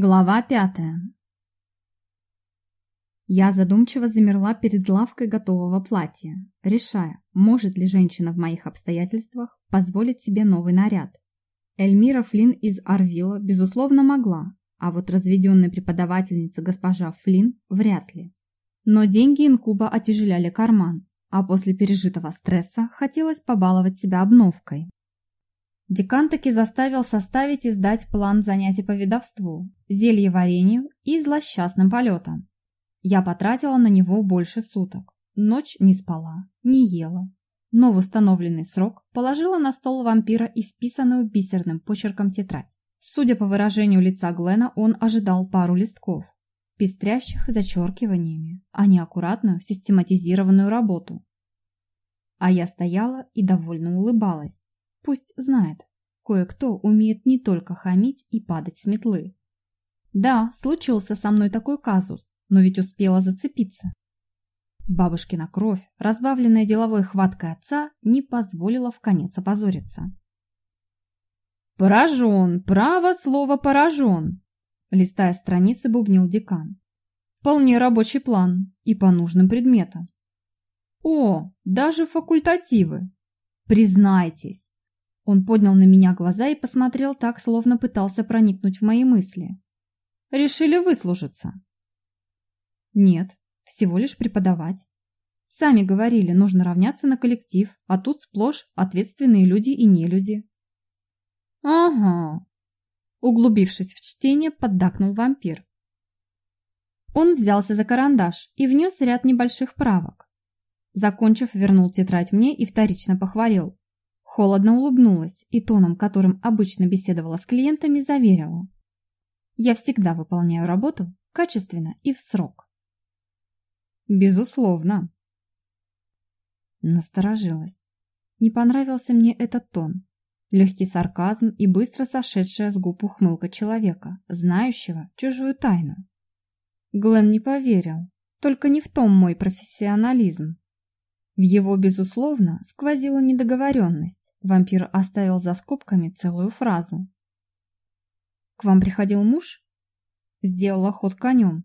Глава пятая. Я задумчиво замерла перед лавкой готового платья, решая, может ли женщина в моих обстоятельствах позволить себе новый наряд. Эльмира Флинн из Арвила, безусловно, могла, а вот разведенная преподавательница госпожа Флинн вряд ли. Но деньги инкуба отяжеляли карман, а после пережитого стресса хотелось побаловать себя обновкой. Декан таки заставил составить и сдать план занятий по ведовству, зельеварению и злосчастным полетам. Я потратила на него больше суток. Ночь не спала, не ела. Но в срок положила на стол вампира исписанную бисерным почерком тетрадь. Судя по выражению лица Глена, он ожидал пару листков, пестрящих зачеркиваниями, а не аккуратную систематизированную работу. А я стояла и довольно улыбалась. Пусть знает, кое-кто умеет не только хамить и падать с метлы. Да, случился со мной такой казус, но ведь успела зацепиться. Бабушкина кровь, разбавленная деловой хваткой отца, не позволила в конец опозориться. «Поражен! Право слово поражен!» Листая страницы, бубнил декан. «Вполне рабочий план и по нужным предметам. О, даже факультативы! Признайтесь, он поднял на меня глаза и посмотрел так, словно пытался проникнуть в мои мысли. Решили выслужиться? Нет, всего лишь преподавать. Сами говорили, нужно равняться на коллектив, а тут сплошь ответственные люди и нелюди. Ага. Углубившись в чтение, поддакнул вампир. Он взялся за карандаш и внес ряд небольших правок. Закончив, вернул тетрадь мне и вторично похвалил. Холодно улыбнулась и тоном, которым обычно беседовала с клиентами, заверила. Я всегда выполняю работу качественно и в срок. Безусловно. Насторожилась. Не понравился мне этот тон. Легкий сарказм и быстро сошедшая с губ ухмылка человека, знающего чужую тайну. Глен не поверил, только не в том мой профессионализм. В его, безусловно, сквозила недоговоренность. Вампир оставил за скобками целую фразу. «К вам приходил муж?» Сделала ход конем.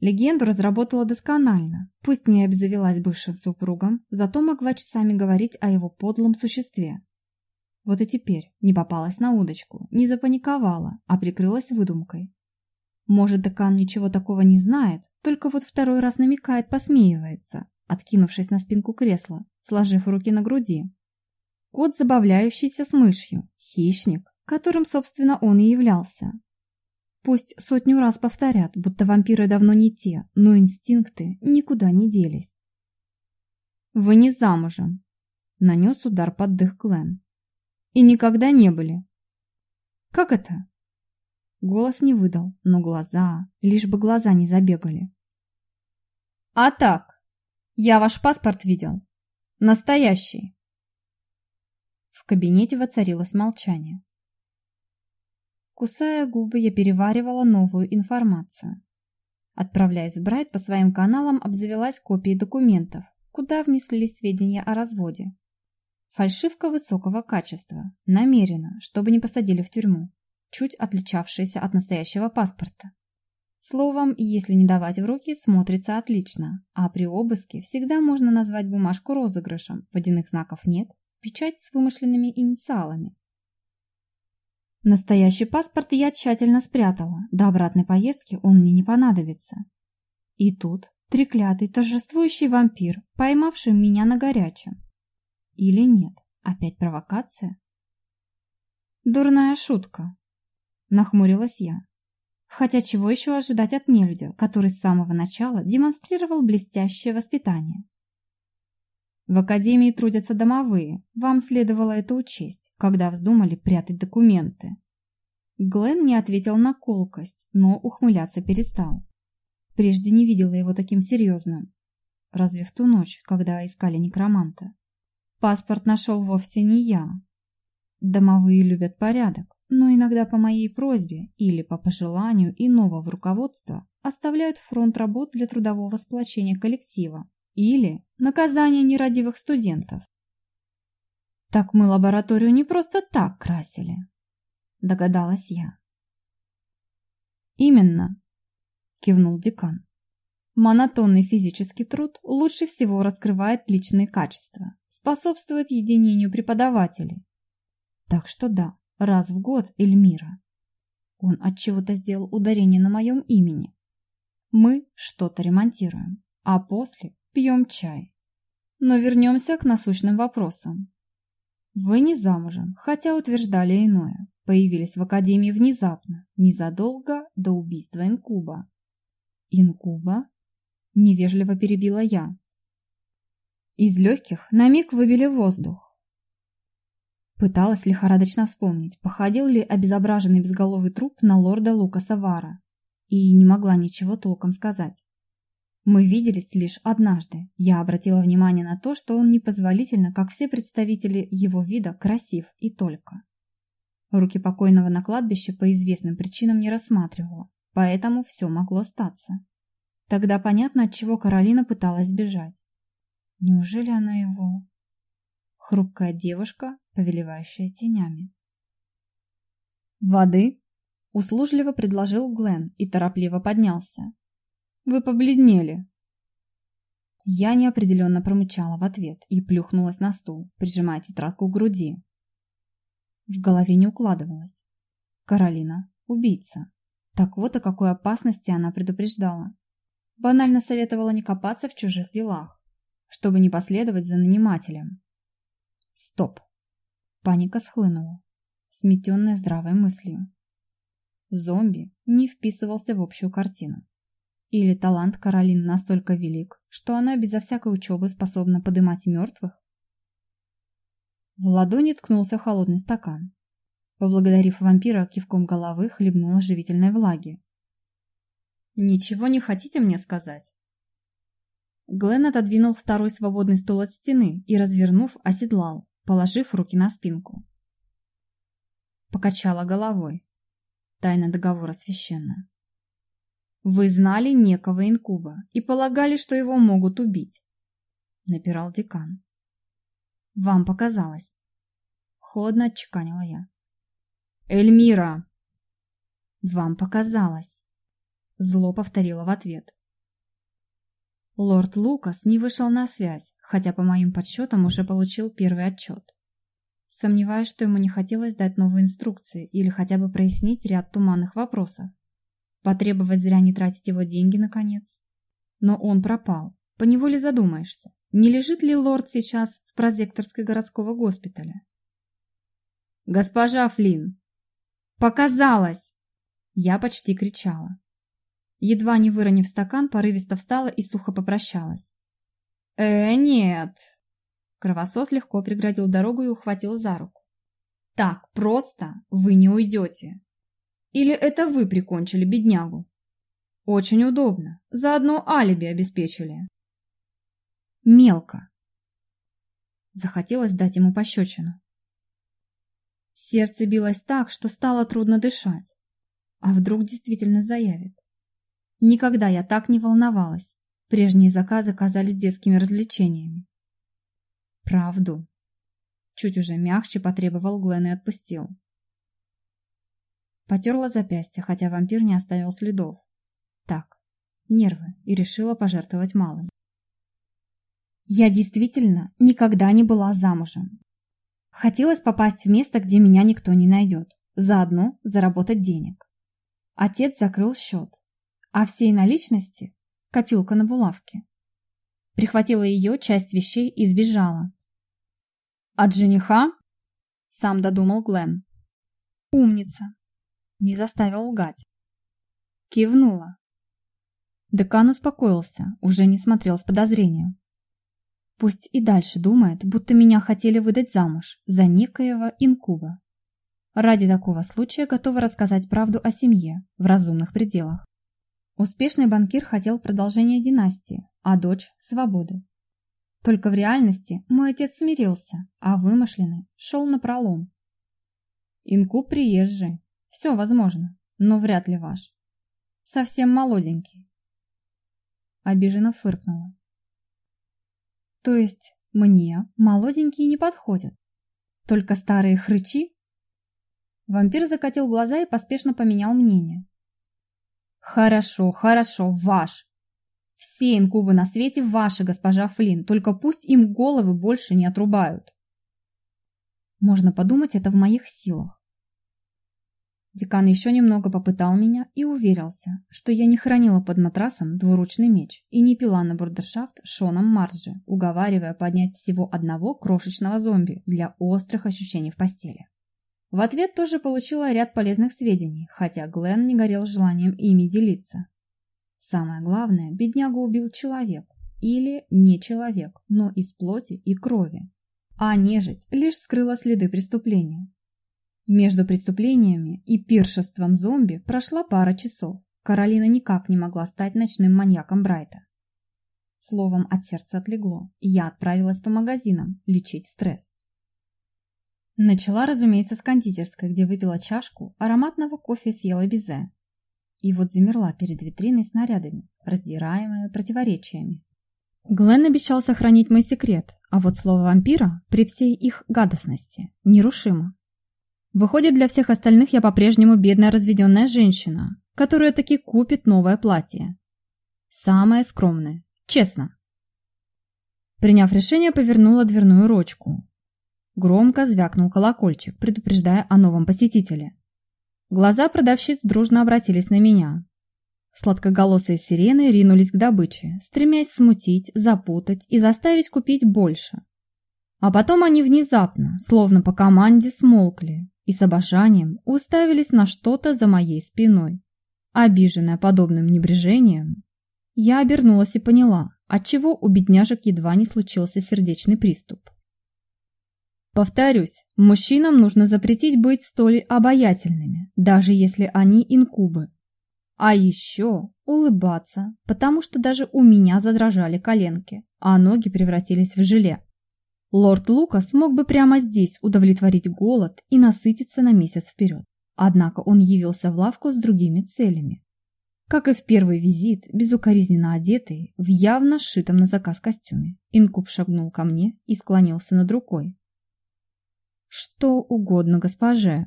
Легенду разработала досконально. Пусть не обзавелась бывшим супругом, зато могла часами говорить о его подлом существе. Вот и теперь не попалась на удочку, не запаниковала, а прикрылась выдумкой. Может, декан ничего такого не знает, только вот второй раз намекает, посмеивается, откинувшись на спинку кресла, сложив руки на груди. Кот, забавляющийся с мышью, хищник, которым, собственно, он и являлся. Пусть сотню раз повторят, будто вампиры давно не те, но инстинкты никуда не делись. «Вы не замужем», — нанес удар под дых Глен. «И никогда не были». «Как это?» Голос не выдал, но глаза, лишь бы глаза не забегали. «А так, я ваш паспорт видел. Настоящий. В кабинете воцарилось молчание. Кусая губы, я переваривала новую информацию. Отправляясь в Брайт по своим каналам, обзавелась копией документов, куда внеслись сведения о разводе. Фальшивка высокого качества, намеренно, чтобы не посадили в тюрьму, чуть отличавшаяся от настоящего паспорта. Словом, если не давать в руки, смотрится отлично, а при обыске всегда можно назвать бумажку розыгрышем, водяных знаков нет, печать с вымышленными инициалами. Настоящий паспорт я тщательно спрятала, до обратной поездки он мне не понадобится. И тут треклятый торжествующий вампир, поймавший меня на горячем. Или нет, опять провокация? Дурная шутка, нахмурилась я. Хотя чего еще ожидать от нелюдя, который с самого начала демонстрировал блестящее воспитание? В академии трудятся домовые, вам следовало это учесть, когда вздумали прятать документы. Глен не ответил на колкость, но ухмыляться перестал. Прежде не видела его таким серьезным. Разве в ту ночь, когда искали некроманта? Паспорт нашел вовсе не я. Домовые любят порядок но иногда по моей просьбе или по пожеланию иного в руководство оставляют фронт работ для трудового сплочения коллектива или наказания нерадивых студентов. Так мы лабораторию не просто так красили, догадалась я. Именно, кивнул декан. Монотонный физический труд лучше всего раскрывает личные качества, способствует единению преподавателей. Так что да, раз в год Эльмира. Он от чего-то сделал ударение на моем имени. Мы что-то ремонтируем, а после пьем чай. Но вернемся к насущным вопросам. Вы не замужем, хотя утверждали иное. Появились в Академии внезапно, незадолго до убийства Инкуба. Инкуба? Невежливо перебила я. Из легких на миг выбили воздух. Пыталась лихорадочно вспомнить, походил ли обезображенный безголовый труп на лорда Лукаса Вара, и не могла ничего толком сказать. Мы виделись лишь однажды. Я обратила внимание на то, что он непозволительно, как все представители его вида, красив и только. Руки покойного на кладбище по известным причинам не рассматривала, поэтому все могло статься. Тогда понятно, от чего Каролина пыталась бежать. Неужели она его... Хрупкая девушка, повелевающая тенями. «Воды?» – услужливо предложил Глен и торопливо поднялся. Вы побледнели. Я неопределенно промычала в ответ и плюхнулась на стул, прижимая тетрадку к груди. В голове не укладывалось. Каролина – убийца. Так вот о какой опасности она предупреждала. Банально советовала не копаться в чужих делах, чтобы не последовать за нанимателем. Стоп. Паника схлынула, сметенная здравой мыслью. Зомби не вписывался в общую картину. Или талант Каролин настолько велик, что она безо всякой учебы способна подымать мертвых? В ладони ткнулся холодный стакан. Поблагодарив вампира кивком головы, хлебнула живительной влаги. «Ничего не хотите мне сказать?» Глен отодвинул второй свободный стул от стены и, развернув, оседлал, положив руки на спинку. Покачала головой. Тайна договора священна. Вы знали некого инкуба и полагали, что его могут убить. Напирал декан. Вам показалось. Холодно отчеканила я. Эльмира! Вам показалось. Зло повторила в ответ. Лорд Лукас не вышел на связь, хотя по моим подсчетам уже получил первый отчет. Сомневаюсь, что ему не хотелось дать новые инструкции или хотя бы прояснить ряд туманных вопросов. Потребовать зря не тратить его деньги, наконец. Но он пропал. Поневоле задумаешься, не лежит ли лорд сейчас в прозекторской городского госпиталя? «Госпожа Флинн!» «Показалось!» Я почти кричала. Едва не выронив стакан, порывисто встала и сухо попрощалась. «Э, нет!» Кровосос легко преградил дорогу и ухватил за руку. «Так просто вы не уйдете!» Или это вы прикончили беднягу? Очень удобно. Заодно алиби обеспечили. Мелко. Захотелось дать ему пощечину. Сердце билось так, что стало трудно дышать. А вдруг действительно заявит? Никогда я так не волновалась. Прежние заказы казались детскими развлечениями. Правду. Чуть уже мягче потребовал Глен и отпустил. Потерла запястье, хотя вампир не оставил следов. Так, нервы, и решила пожертвовать малым. Я действительно никогда не была замужем. Хотелось попасть в место, где меня никто не найдет, заодно заработать денег. Отец закрыл счет, а всей наличности – копилка на булавке. Прихватила ее часть вещей и сбежала. От жениха? Сам додумал Глен. Умница. Не заставил лгать. Кивнула. Декан успокоился, уже не смотрел с подозрением. Пусть и дальше думает, будто меня хотели выдать замуж за некоего инкуба. Ради такого случая готова рассказать правду о семье в разумных пределах. Успешный банкир хотел продолжения династии, а дочь – свободы. Только в реальности мой отец смирился, а вымышленный шел на пролом. Инкуб приезжий, все возможно, но вряд ли ваш. Совсем молоденький. Обиженно фыркнула. То есть мне молоденькие не подходят? Только старые хрычи? Вампир закатил глаза и поспешно поменял мнение. Хорошо, хорошо, ваш. Все инкубы на свете ваши, госпожа Флинн, только пусть им головы больше не отрубают. Можно подумать, это в моих силах. Декан еще немного попытал меня и уверился, что я не хранила под матрасом двуручный меч и не пила на бурдершафт Шоном Марджи, уговаривая поднять всего одного крошечного зомби для острых ощущений в постели. В ответ тоже получила ряд полезных сведений, хотя Глен не горел желанием ими делиться. Самое главное, беднягу убил человек, или не человек, но из плоти и крови. А нежить лишь скрыла следы преступления, между преступлениями и пиршеством зомби прошла пара часов. Каролина никак не могла стать ночным маньяком Брайта. Словом, от сердца отлегло, и я отправилась по магазинам лечить стресс. Начала, разумеется, с кондитерской, где выпила чашку ароматного кофе и съела безе. И вот замерла перед витриной с нарядами, раздираемая противоречиями. Глен обещал сохранить мой секрет, а вот слово вампира при всей их гадостности нерушимо. Выходит, для всех остальных я по-прежнему бедная разведенная женщина, которая таки купит новое платье. Самое скромное, честно. Приняв решение, повернула дверную ручку. Громко звякнул колокольчик, предупреждая о новом посетителе. Глаза продавщиц дружно обратились на меня. Сладкоголосые сирены ринулись к добыче, стремясь смутить, запутать и заставить купить больше. А потом они внезапно, словно по команде, смолкли, и с обожанием уставились на что-то за моей спиной. Обиженная подобным небрежением, я обернулась и поняла, отчего у бедняжек едва не случился сердечный приступ. Повторюсь, мужчинам нужно запретить быть столь обаятельными, даже если они инкубы. А еще улыбаться, потому что даже у меня задрожали коленки, а ноги превратились в желе. Лорд Лукас мог бы прямо здесь удовлетворить голод и насытиться на месяц вперед. Однако он явился в лавку с другими целями. Как и в первый визит, безукоризненно одетый, в явно сшитом на заказ костюме, Инкуб шагнул ко мне и склонился над рукой. «Что угодно, госпоже.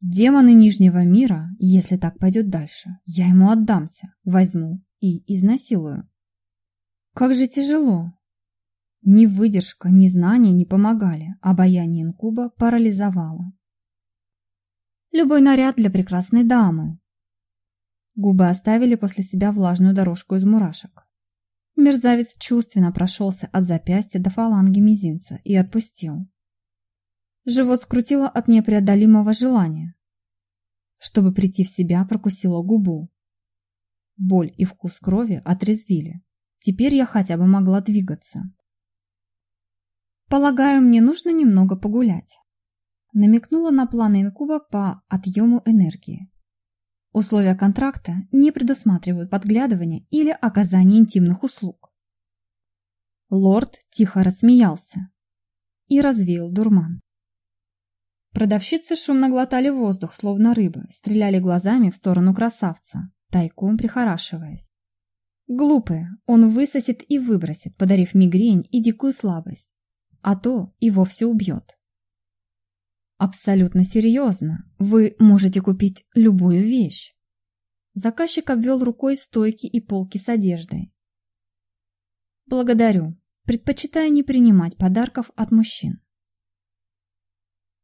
Демоны Нижнего мира, если так пойдет дальше, я ему отдамся, возьму и изнасилую». «Как же тяжело!» Ни выдержка, ни знания не помогали, обаяние инкуба парализовало. Любой наряд для прекрасной дамы. Губы оставили после себя влажную дорожку из мурашек. Мерзавец чувственно прошелся от запястья до фаланги мизинца и отпустил. Живот скрутило от непреодолимого желания. Чтобы прийти в себя, прокусила губу. Боль и вкус крови отрезвили. Теперь я хотя бы могла двигаться. Полагаю, мне нужно немного погулять. Намекнула на планы инкуба по отъему энергии. Условия контракта не предусматривают подглядывания или оказания интимных услуг. Лорд тихо рассмеялся и развеял дурман. Продавщицы шумно глотали воздух, словно рыбы, стреляли глазами в сторону красавца, тайком прихорашиваясь. Глупые, он высосет и выбросит, подарив мигрень и дикую слабость а то и вовсе убьет. Абсолютно серьезно, вы можете купить любую вещь. Заказчик обвел рукой стойки и полки с одеждой. Благодарю, предпочитаю не принимать подарков от мужчин.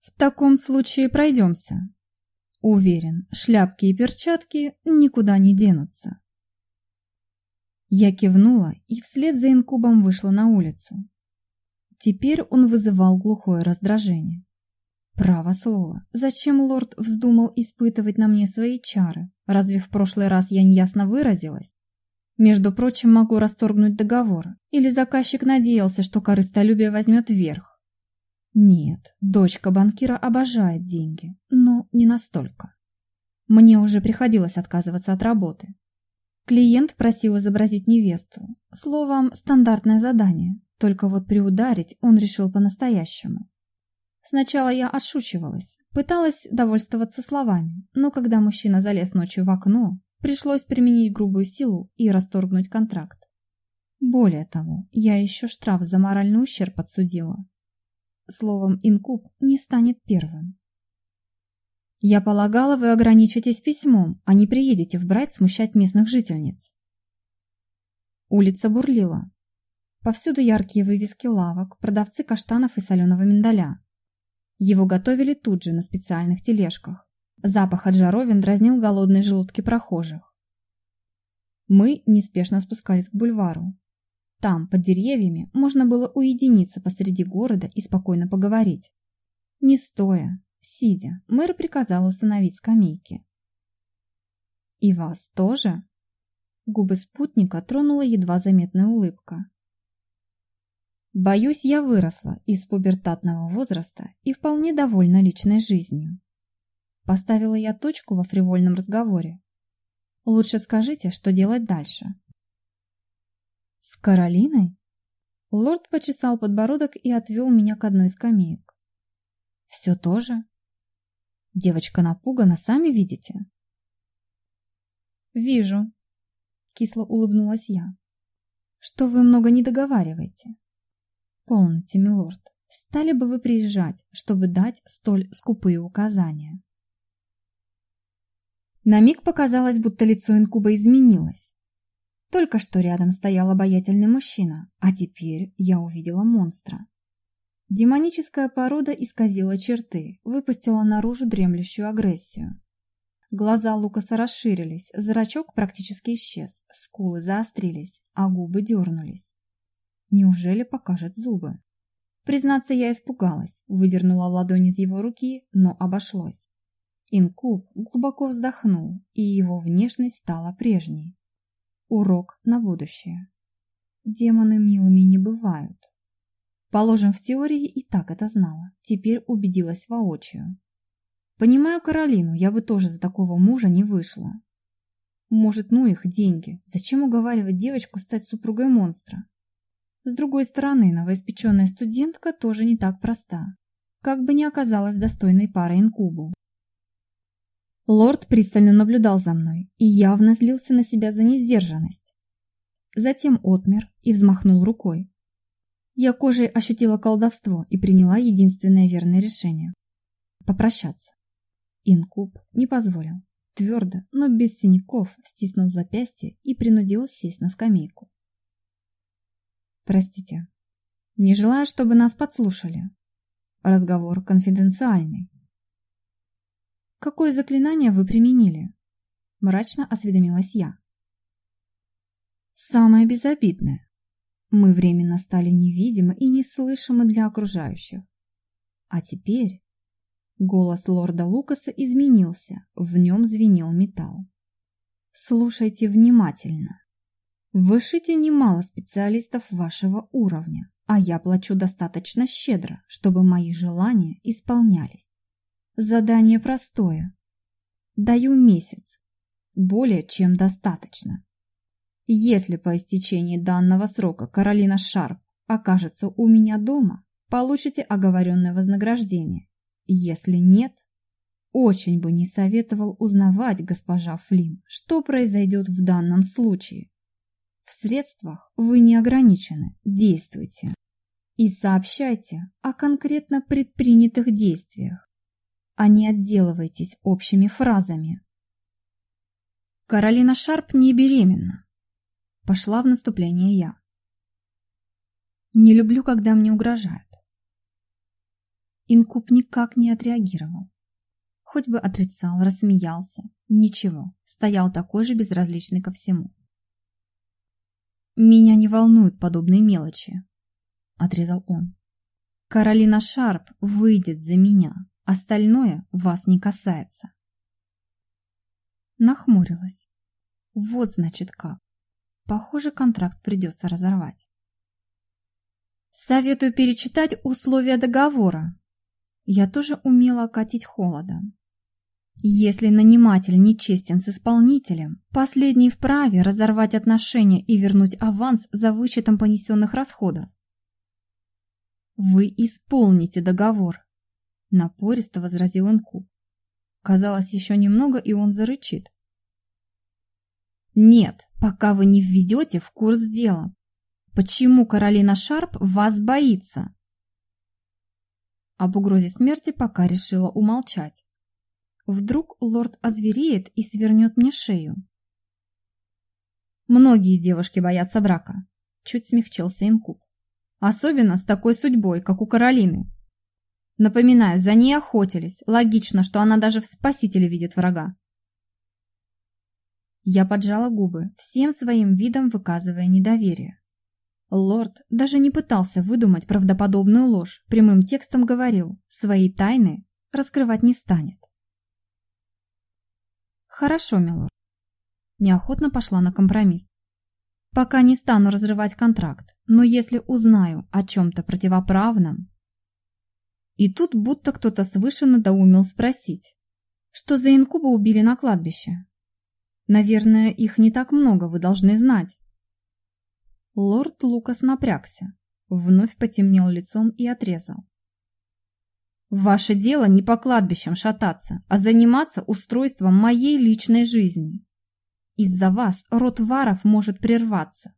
В таком случае пройдемся. Уверен, шляпки и перчатки никуда не денутся. Я кивнула и вслед за инкубом вышла на улицу. Теперь он вызывал глухое раздражение. Право слово, зачем лорд вздумал испытывать на мне свои чары? Разве в прошлый раз я неясно выразилась? Между прочим, могу расторгнуть договор. Или заказчик надеялся, что корыстолюбие возьмет верх? Нет, дочка банкира обожает деньги, но не настолько. Мне уже приходилось отказываться от работы. Клиент просил изобразить невесту. Словом, стандартное задание. Только вот приударить он решил по-настоящему. Сначала я отшучивалась, пыталась довольствоваться словами, но когда мужчина залез ночью в окно, пришлось применить грубую силу и расторгнуть контракт. Более того, я еще штраф за моральный ущерб отсудила. Словом, инкуб не станет первым. Я полагала, вы ограничитесь письмом, а не приедете в Брайт смущать местных жительниц. Улица бурлила. Повсюду яркие вывески лавок, продавцы каштанов и соленого миндаля. Его готовили тут же на специальных тележках. Запах от жаровин дразнил голодные желудки прохожих. Мы неспешно спускались к бульвару. Там, под деревьями, можно было уединиться посреди города и спокойно поговорить. Не стоя, сидя, мэр приказал установить скамейки. «И вас тоже?» Губы спутника тронула едва заметная улыбка. Боюсь, я выросла из пубертатного возраста и вполне довольна личной жизнью. Поставила я точку во фривольном разговоре. Лучше скажите, что делать дальше. С Каролиной? Лорд почесал подбородок и отвел меня к одной из скамеек. Все то же? Девочка напугана, сами видите? Вижу, кисло улыбнулась я. Что вы много не договариваете? Полноте, милорд. Стали бы вы приезжать, чтобы дать столь скупые указания? На миг показалось, будто лицо инкуба изменилось. Только что рядом стоял обаятельный мужчина, а теперь я увидела монстра. Демоническая порода исказила черты, выпустила наружу дремлющую агрессию. Глаза Лукаса расширились, зрачок практически исчез, скулы заострились, а губы дернулись. Неужели покажет зубы? Признаться, я испугалась, выдернула ладонь из его руки, но обошлось. Инкуб глубоко вздохнул, и его внешность стала прежней. Урок на будущее. Демоны милыми не бывают. Положим, в теории и так это знала, теперь убедилась воочию. Понимаю Каролину, я бы тоже за такого мужа не вышла. Может, ну их деньги. Зачем уговаривать девочку стать супругой монстра? С другой стороны, новоиспеченная студентка тоже не так проста. Как бы не оказалась достойной парой инкубу. Лорд пристально наблюдал за мной и явно злился на себя за несдержанность. Затем отмер и взмахнул рукой. Я кожей ощутила колдовство и приняла единственное верное решение – попрощаться. Инкуб не позволил. Твердо, но без синяков, стиснул запястье и принудил сесть на скамейку. Простите. Не желаю, чтобы нас подслушали. Разговор конфиденциальный. Какое заклинание вы применили? Мрачно осведомилась я. Самое безобидное. Мы временно стали невидимы и неслышимы для окружающих. А теперь Голос лорда Лукаса изменился, в нем звенел металл. Слушайте внимательно. Вышите немало специалистов вашего уровня, а я плачу достаточно щедро, чтобы мои желания исполнялись. Задание простое. Даю месяц. Более чем достаточно. Если по истечении данного срока Каролина Шарп окажется у меня дома, получите оговоренное вознаграждение если нет, очень бы не советовал узнавать, госпожа Флинн, что произойдет в данном случае. В средствах вы не ограничены, действуйте. И сообщайте о конкретно предпринятых действиях, а не отделывайтесь общими фразами. Каролина Шарп не беременна. Пошла в наступление я. Не люблю, когда мне угрожают. Инкуб никак не отреагировал. Хоть бы отрицал, рассмеялся. Ничего, стоял такой же безразличный ко всему. «Меня не волнуют подобные мелочи», — отрезал он. «Каролина Шарп выйдет за меня, остальное вас не касается». Нахмурилась. Вот значит как. Похоже, контракт придется разорвать. Советую перечитать условия договора, я тоже умела катить холодом. Если наниматель нечестен с исполнителем, последний вправе разорвать отношения и вернуть аванс за вычетом понесенных расходов. «Вы исполните договор», — напористо возразил Инку. Казалось, еще немного, и он зарычит. «Нет, пока вы не введете в курс дела. Почему Каролина Шарп вас боится?» Об угрозе смерти пока решила умолчать. Вдруг лорд озвереет и свернет мне шею. Многие девушки боятся брака. Чуть смягчился инкуб. Особенно с такой судьбой, как у Каролины. Напоминаю, за ней охотились. Логично, что она даже в спасителе видит врага. Я поджала губы, всем своим видом выказывая недоверие. Лорд даже не пытался выдумать правдоподобную ложь, прямым текстом говорил, свои тайны раскрывать не станет. Хорошо, милорд. Неохотно пошла на компромисс. Пока не стану разрывать контракт, но если узнаю о чем-то противоправном... И тут будто кто-то свыше надоумил спросить, что за инкуба убили на кладбище. Наверное, их не так много, вы должны знать. Лорд Лукас напрягся, вновь потемнел лицом и отрезал. Ваше дело не по кладбищам шататься, а заниматься устройством моей личной жизни. Из-за вас род Варов может прерваться.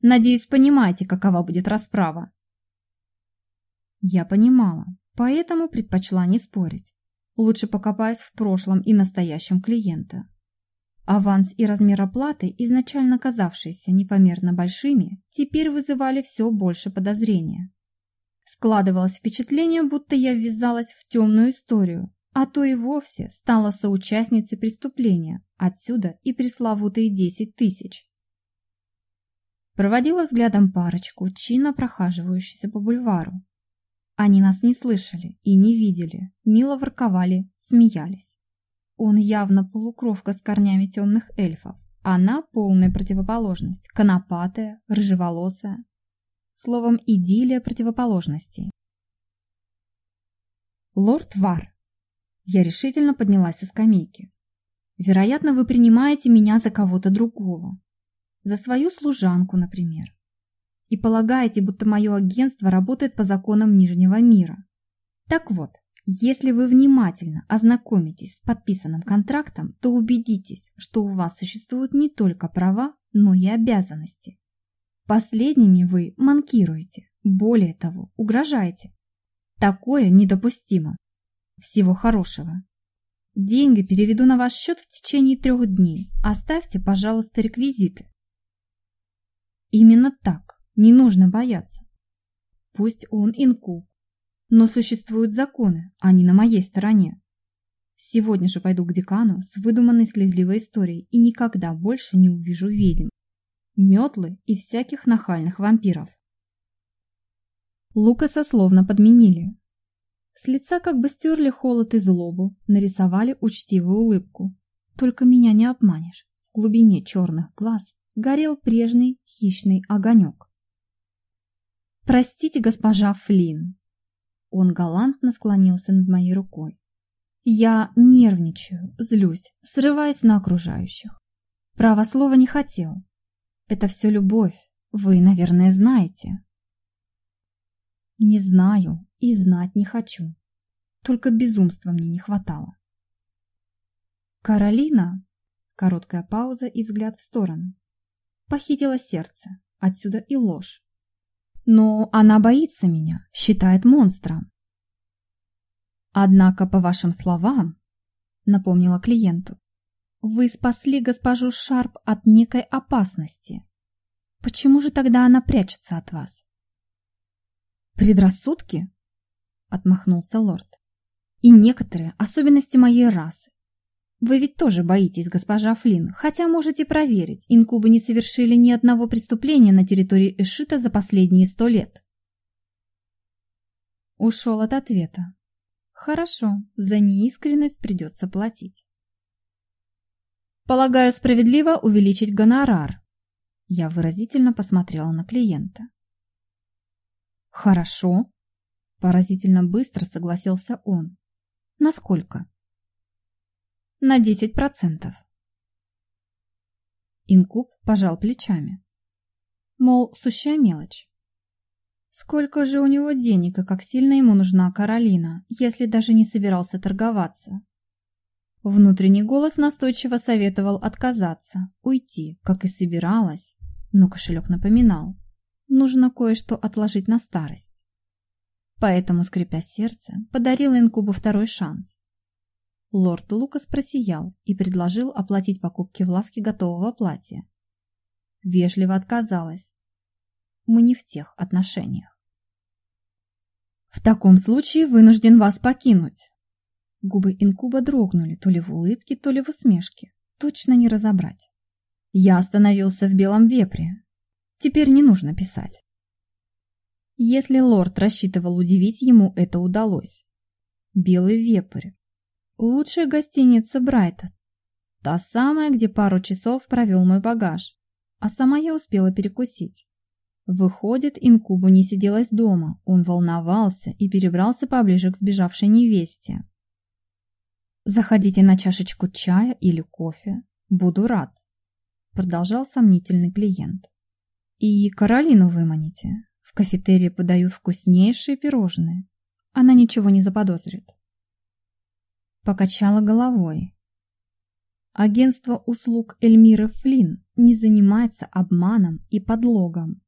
Надеюсь, понимаете, какова будет расправа. Я понимала, поэтому предпочла не спорить. Лучше покопаясь в прошлом и настоящем клиента. Аванс и размер оплаты, изначально казавшиеся непомерно большими, теперь вызывали все больше подозрения. Складывалось впечатление, будто я ввязалась в темную историю, а то и вовсе стала соучастницей преступления, отсюда и пресловутые десять тысяч. Проводила взглядом парочку, чинно прохаживающуюся по бульвару. Они нас не слышали и не видели, мило ворковали, смеялись. Он явно полукровка с корнями темных эльфов. Она полная противоположность, конопатая, рыжеволосая. Словом, идиллия противоположностей. Лорд Вар. Я решительно поднялась со скамейки. Вероятно, вы принимаете меня за кого-то другого. За свою служанку, например. И полагаете, будто мое агентство работает по законам Нижнего мира. Так вот, если вы внимательно ознакомитесь с подписанным контрактом, то убедитесь, что у вас существуют не только права, но и обязанности. Последними вы манкируете, более того, угрожаете. Такое недопустимо. Всего хорошего. Деньги переведу на ваш счет в течение трех дней. Оставьте, пожалуйста, реквизиты. Именно так. Не нужно бояться. Пусть он инкуб, но существуют законы, они на моей стороне. Сегодня же пойду к декану с выдуманной слезливой историей и никогда больше не увижу ведьм, метлы и всяких нахальных вампиров. Лукаса словно подменили. С лица как бы стерли холод и злобу, нарисовали учтивую улыбку. Только меня не обманешь. В глубине черных глаз горел прежний хищный огонек. «Простите, госпожа Флинн, он галантно склонился над моей рукой. Я нервничаю, злюсь, срываюсь на окружающих. Право слова не хотел. Это все любовь, вы, наверное, знаете. Не знаю и знать не хочу. Только безумства мне не хватало. Каролина, короткая пауза и взгляд в сторону, похитила сердце, отсюда и ложь. Но она боится меня, считает монстром. Однако, по вашим словам, напомнила клиенту, вы спасли госпожу Шарп от некой опасности. Почему же тогда она прячется от вас? Предрассудки? Отмахнулся лорд. И некоторые особенности моей расы. Вы ведь тоже боитесь, госпожа Флинн, хотя можете проверить, инкубы не совершили ни одного преступления на территории Эшита за последние сто лет. Ушел от ответа. Хорошо, за неискренность придется платить. Полагаю, справедливо увеличить гонорар. Я выразительно посмотрела на клиента. Хорошо. Поразительно быстро согласился он. Насколько? На 10%. Инкуб пожал плечами. Мол, сущая мелочь. Сколько же у него денег и как сильно ему нужна Каролина, если даже не собирался торговаться? Внутренний голос настойчиво советовал отказаться, уйти, как и собиралась, но кошелек напоминал. Нужно кое-что отложить на старость. Поэтому, скрипя сердце, подарила инкубу второй шанс. Лорд Лукас просиял и предложил оплатить покупки в лавке готового платья. Вежливо отказалась. Мы не в тех отношениях. В таком случае вынужден вас покинуть. Губы инкуба дрогнули то ли в улыбке, то ли в усмешке. Точно не разобрать. Я остановился в белом вепре. Теперь не нужно писать. Если лорд рассчитывал удивить, ему это удалось. Белый вепрь. Лучшая гостиница Брайта. Та самая, где пару часов провел мой багаж. А сама я успела перекусить. Выходит, инкубу не сиделось дома. Он волновался и перебрался поближе к сбежавшей невесте. «Заходите на чашечку чая или кофе. Буду рад», — продолжал сомнительный клиент. «И Каролину выманите. В кафетерии подают вкуснейшие пирожные. Она ничего не заподозрит». Покачала головой. Агентство услуг Эльмиры Флинн не занимается обманом и подлогом.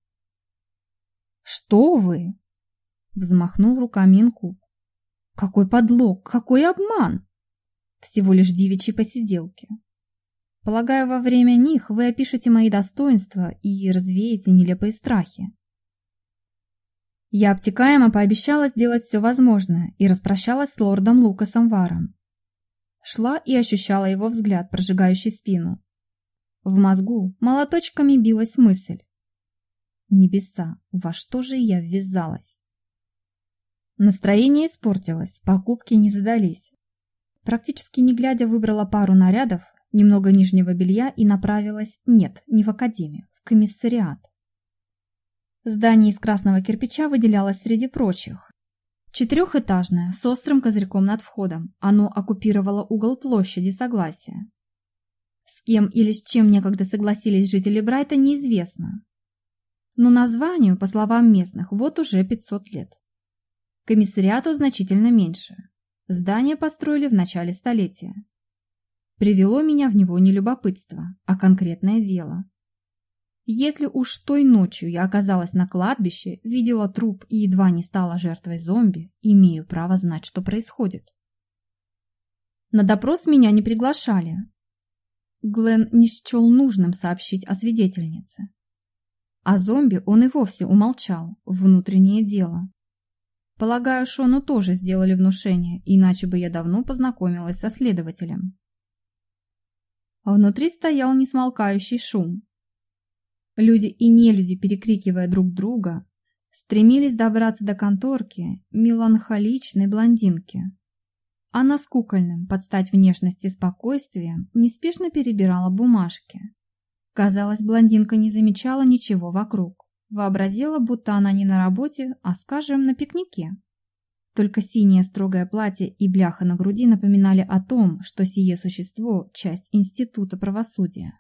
«Что вы?» — взмахнул руками Инкуб. «Какой подлог, какой обман!» всего лишь девичьи посиделки. Полагаю, во время них вы опишете мои достоинства и развеете нелепые страхи. Я обтекаемо пообещала сделать все возможное и распрощалась с лордом Лукасом Варом. Шла и ощущала его взгляд, прожигающий спину. В мозгу молоточками билась мысль. Небеса, во что же я ввязалась? Настроение испортилось, покупки не задались. Практически не глядя выбрала пару нарядов, немного нижнего белья и направилась, нет, не в академию, в комиссариат. Здание из красного кирпича выделялось среди прочих. Четырехэтажное, с острым козырьком над входом, оно оккупировало угол площади Согласия. С кем или с чем некогда согласились жители Брайта, неизвестно. Но названию, по словам местных, вот уже 500 лет. Комиссариату значительно меньше. Здание построили в начале столетия. Привело меня в него не любопытство, а конкретное дело. Если уж той ночью я оказалась на кладбище, видела труп и едва не стала жертвой зомби, имею право знать, что происходит. На допрос меня не приглашали. Глен не счел нужным сообщить о свидетельнице. А зомби он и вовсе умолчал, внутреннее дело. Полагаю, Шону тоже сделали внушение, иначе бы я давно познакомилась со следователем. Внутри стоял несмолкающий шум. Люди и нелюди, перекрикивая друг друга, стремились добраться до конторки меланхоличной блондинки. Она с кукольным, под стать внешности спокойствием, неспешно перебирала бумажки. Казалось, блондинка не замечала ничего вокруг. Вообразила, будто она не на работе, а, скажем, на пикнике. Только синее строгое платье и бляха на груди напоминали о том, что сие существо – часть института правосудия.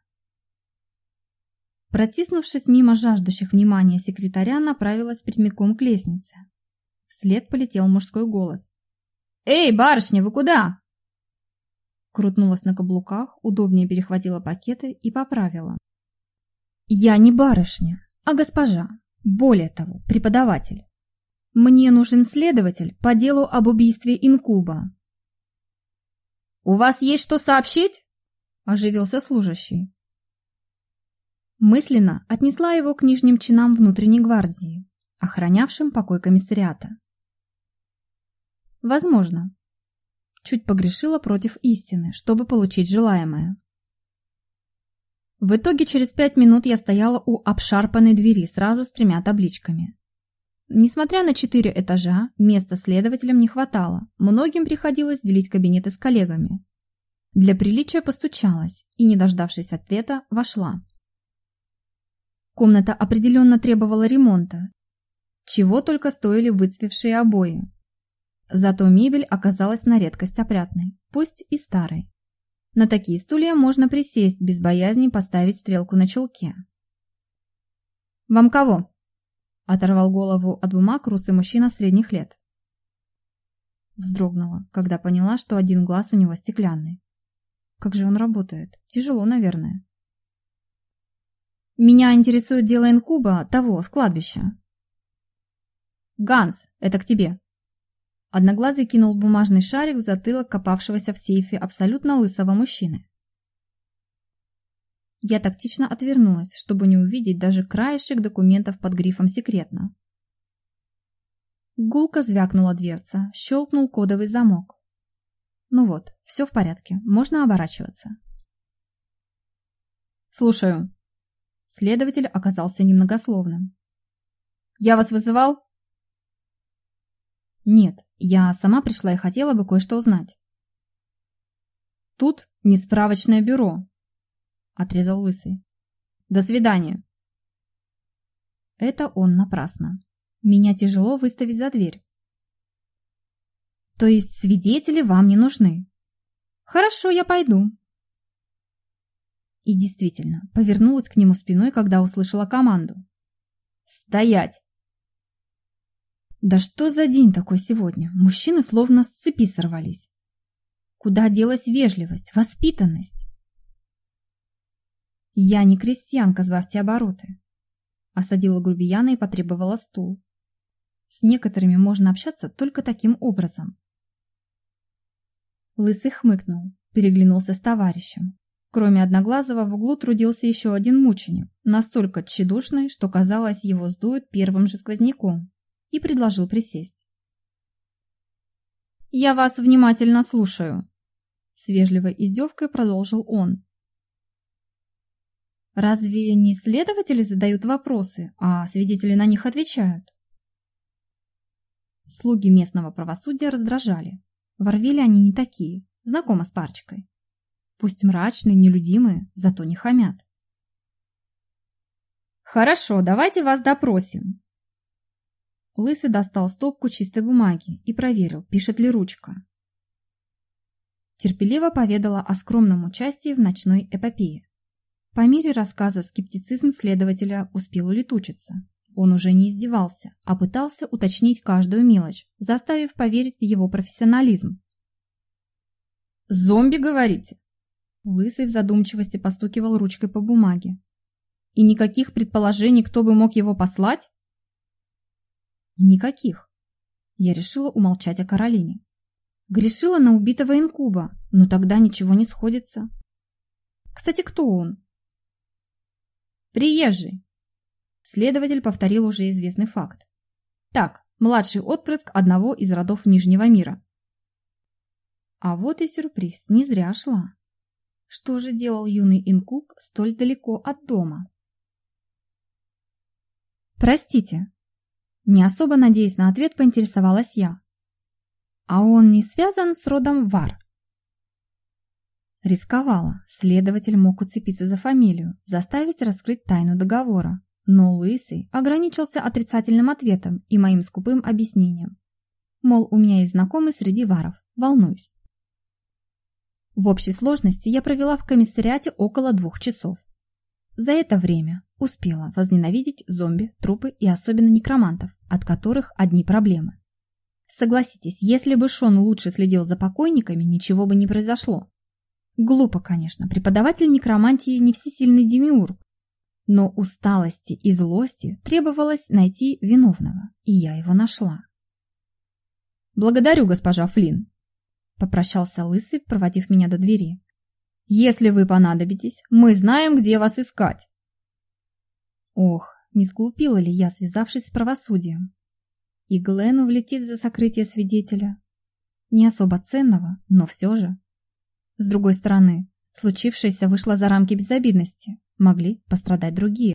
Протиснувшись мимо жаждущих внимания секретаря, направилась прямиком к лестнице. Вслед полетел мужской голос. «Эй, барышня, вы куда?» Крутнулась на каблуках, удобнее перехватила пакеты и поправила. «Я не барышня а госпожа, более того, преподаватель. Мне нужен следователь по делу об убийстве инкуба. «У вас есть что сообщить?» – оживился служащий. Мысленно отнесла его к нижним чинам внутренней гвардии, охранявшим покой комиссариата. Возможно. Чуть погрешила против истины, чтобы получить желаемое. В итоге через пять минут я стояла у обшарпанной двери сразу с тремя табличками. Несмотря на четыре этажа, места следователям не хватало, многим приходилось делить кабинеты с коллегами. Для приличия постучалась и, не дождавшись ответа, вошла. Комната определенно требовала ремонта. Чего только стоили выцвевшие обои. Зато мебель оказалась на редкость опрятной, пусть и старой. На такие стулья можно присесть, без боязни поставить стрелку на чулке. «Вам кого?» – оторвал голову от бумаг русый мужчина средних лет. Вздрогнула, когда поняла, что один глаз у него стеклянный. Как же он работает? Тяжело, наверное. Меня интересует дело инкуба, того, с кладбища. Ганс, это к тебе. Одноглазый кинул бумажный шарик в затылок копавшегося в сейфе абсолютно лысого мужчины. Я тактично отвернулась, чтобы не увидеть даже краешек документов под грифом «Секретно». Гулко звякнула дверца, щелкнул кодовый замок. Ну вот, все в порядке, можно оборачиваться. Слушаю. Следователь оказался немногословным. Я вас вызывал? Нет, я сама пришла и хотела бы кое-что узнать. Тут не справочное бюро, отрезал лысый. До свидания. Это он напрасно. Меня тяжело выставить за дверь. То есть свидетели вам не нужны? Хорошо, я пойду. И действительно, повернулась к нему спиной, когда услышала команду. Стоять! Да что за день такой сегодня? Мужчины словно с цепи сорвались. Куда делась вежливость, воспитанность? Я не крестьянка, сбавьте обороты. Осадила грубияна и потребовала стул. С некоторыми можно общаться только таким образом. Лысый хмыкнул, переглянулся с товарищем. Кроме Одноглазого в углу трудился еще один мученик, настолько тщедушный, что казалось, его сдует первым же сквозняком, и предложил присесть. «Я вас внимательно слушаю», — с вежливой издевкой продолжил он. «Разве не следователи задают вопросы, а свидетели на них отвечают?» Слуги местного правосудия раздражали. Ворвили они не такие, знакомы с парочкой. Пусть мрачные, нелюдимые, зато не хамят. «Хорошо, давайте вас допросим». Лысый достал стопку чистой бумаги и проверил, пишет ли ручка. Терпеливо поведала о скромном участии в ночной эпопее. По мере рассказа скептицизм следователя успел улетучиться. Он уже не издевался, а пытался уточнить каждую мелочь, заставив поверить в его профессионализм. «Зомби, говорите?» Лысый в задумчивости постукивал ручкой по бумаге. И никаких предположений, кто бы мог его послать? Никаких. Я решила умолчать о Каролине. Грешила на убитого инкуба, но тогда ничего не сходится. Кстати, кто он? Приезжий. Следователь повторил уже известный факт. Так, младший отпрыск одного из родов Нижнего мира. А вот и сюрприз, не зря шла. Что же делал юный инкуб столь далеко от дома? Простите. Не особо надеясь на ответ, поинтересовалась я. А он не связан с родом Вар? Рисковала. Следователь мог уцепиться за фамилию, заставить раскрыть тайну договора. Но Лысый ограничился отрицательным ответом и моим скупым объяснением. Мол, у меня есть знакомый среди варов, волнуюсь. В общей сложности я провела в комиссариате около двух часов. За это время успела возненавидеть зомби, трупы и особенно некромантов, от которых одни проблемы. Согласитесь, если бы Шон лучше следил за покойниками, ничего бы не произошло. Глупо, конечно, преподаватель некромантии не всесильный демиург. Но усталости и злости требовалось найти виновного, и я его нашла. «Благодарю, госпожа Флинн», Попрощался Лысый, проводив меня до двери. «Если вы понадобитесь, мы знаем, где вас искать». Ох, не сглупила ли я, связавшись с правосудием? И Глену влетит за сокрытие свидетеля. Не особо ценного, но все же. С другой стороны, случившееся вышло за рамки безобидности. Могли пострадать другие.